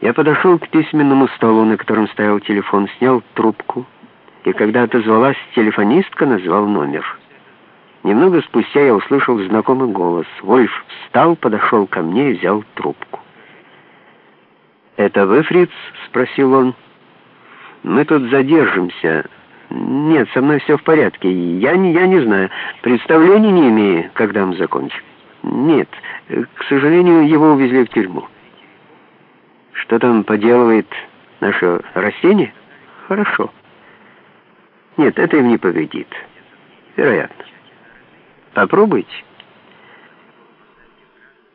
Я подошел к письменному столу, на котором стоял телефон, снял трубку, и когда отозвалась телефонистка, назвал номер. Немного спустя я услышал знакомый голос. Вольф встал, подошел ко мне и взял трубку. «Это вы, Фриц?» — спросил он. «Мы тут задержимся. Нет, со мной все в порядке. Я не, я не знаю. Представления не имею, когда мы закончим. Нет, к сожалению, его увезли в тюрьму». Что там поделывает наше растение? Хорошо. Нет, это им не повредит. Вероятно. Попробуйте.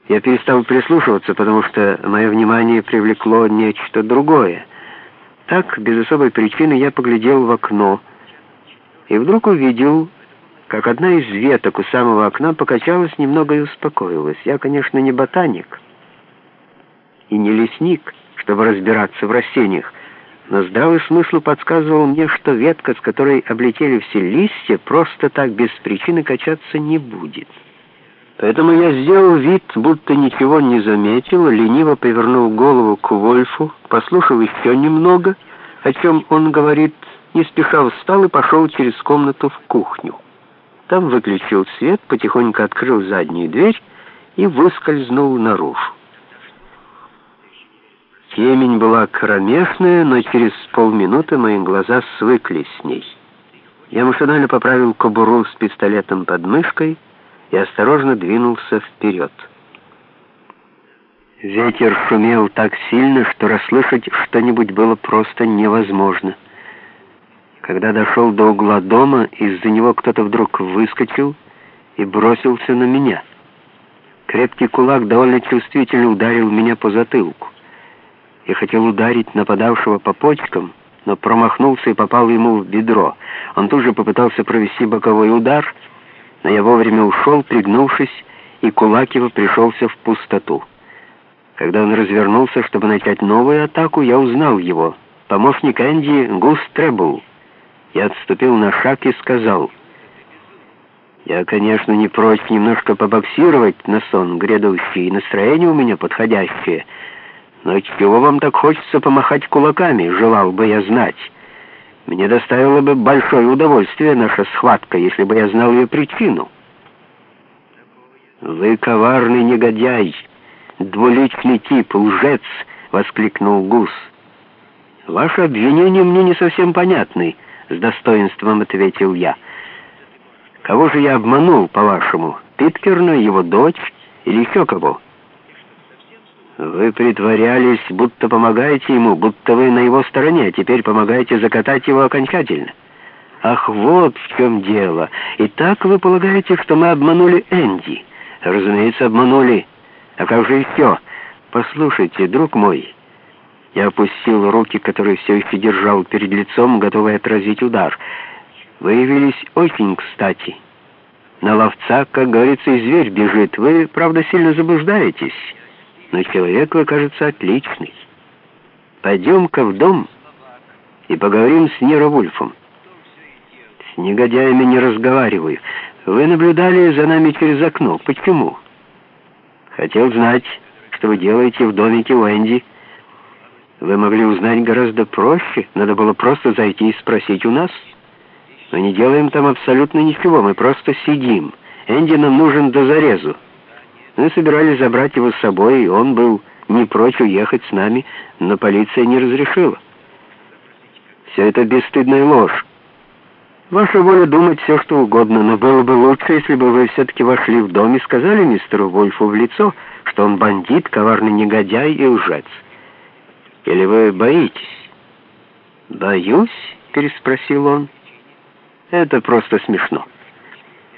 Я перестал прислушиваться, потому что мое внимание привлекло нечто другое. Так, без особой причины, я поглядел в окно и вдруг увидел, как одна из веток у самого окна покачалась немного и успокоилась. Я, конечно, не ботаник и не лесник, чтобы разбираться в растениях, но здравый смысл подсказывал мне, что ветка, с которой облетели все листья, просто так без причины качаться не будет. Поэтому я сделал вид, будто ничего не заметил, лениво повернул голову к Вольфу, послушал еще немного, о чем он говорит, не спеша встал и пошел через комнату в кухню. Там выключил свет, потихоньку открыл заднюю дверь и выскользнул наружу. Темень была кромешная, но через полминуты мои глаза свыклись с ней. Я машинально поправил кобуру с пистолетом под мышкой и осторожно двинулся вперед. Ветер шумел так сильно, что расслышать что-нибудь было просто невозможно. Когда дошел до угла дома, из-за него кто-то вдруг выскочил и бросился на меня. Крепкий кулак довольно чувствительно ударил меня по затылку. Я хотел ударить нападавшего по почкам, но промахнулся и попал ему в бедро. Он тут же попытался провести боковой удар, но я вовремя ушел, пригнувшись, и кулак его пришелся в пустоту. Когда он развернулся, чтобы начать новую атаку, я узнал его. Помощник Энди Гус Требл. Я отступил на шаг и сказал, «Я, конечно, не прочь немножко побоксировать на сон грядущий, настроение у меня подходящее». Но чего вам так хочется помахать кулаками, желал бы я знать. Мне доставило бы большое удовольствие наша схватка, если бы я знал ее причину. «Вы коварный негодяй, двуличный тип, лжец!» — воскликнул Гус. «Ваши обвинения мне не совсем понятны», — с достоинством ответил я. «Кого же я обманул, по-вашему? Питкерна, его дочь или еще кого?» Вы притворялись, будто помогаете ему, будто вы на его стороне, а теперь помогаете закатать его окончательно. Ах, вот в чем дело. И так вы полагаете, что мы обманули Энди? Разумеется, обманули. А как же еще? Послушайте, друг мой. Я опустил руки, которые все еще держал перед лицом, готовый отразить удар. Вы явились очень кстати. На ловца, как говорится, и зверь бежит. Вы, правда, сильно заблуждаетесь» но человек вы, кажется, отличный. Пойдем-ка в дом и поговорим с Неро Вульфом. С негодяями не разговариваю. Вы наблюдали за нами через окно. Почему? Хотел знать, что вы делаете в домике у. Вы могли узнать гораздо проще. Надо было просто зайти и спросить у нас. Мы не делаем там абсолютно ничего, мы просто сидим. Энди нам нужен до зарезу. Мы собирались забрать его с собой, и он был не прочь уехать с нами, но полиция не разрешила. Все это бесстыдная ложь. Ваша воля думать все, что угодно, но было бы лучше, если бы вы все-таки вошли в дом и сказали мистеру Вольфу в лицо, что он бандит, коварный негодяй и лжец. Или вы боитесь? «Боюсь?» — переспросил он. «Это просто смешно».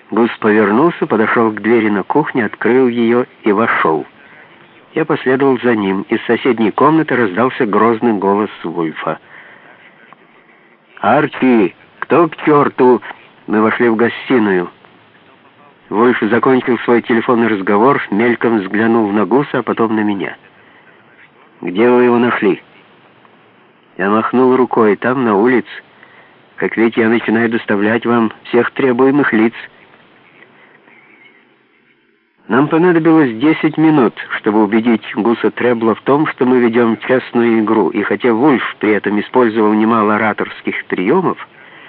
Гус повернулся, подошел к двери на кухне, открыл ее и вошел. Я последовал за ним. Из соседней комнаты раздался грозный голос Вульфа. «Арчи, кто к черту?» Мы вошли в гостиную. Вульф закончил свой телефонный разговор, мельком взглянул на Гуса, а потом на меня. «Где вы его нашли?» Я махнул рукой. «Там, на улице. Как видите, я начинаю доставлять вам всех требуемых лиц». Нам понадобилось 10 минут, чтобы убедить Гуса Требла в том, что мы ведем честную игру, и хотя Вульф при этом использовал немало ораторских приемов,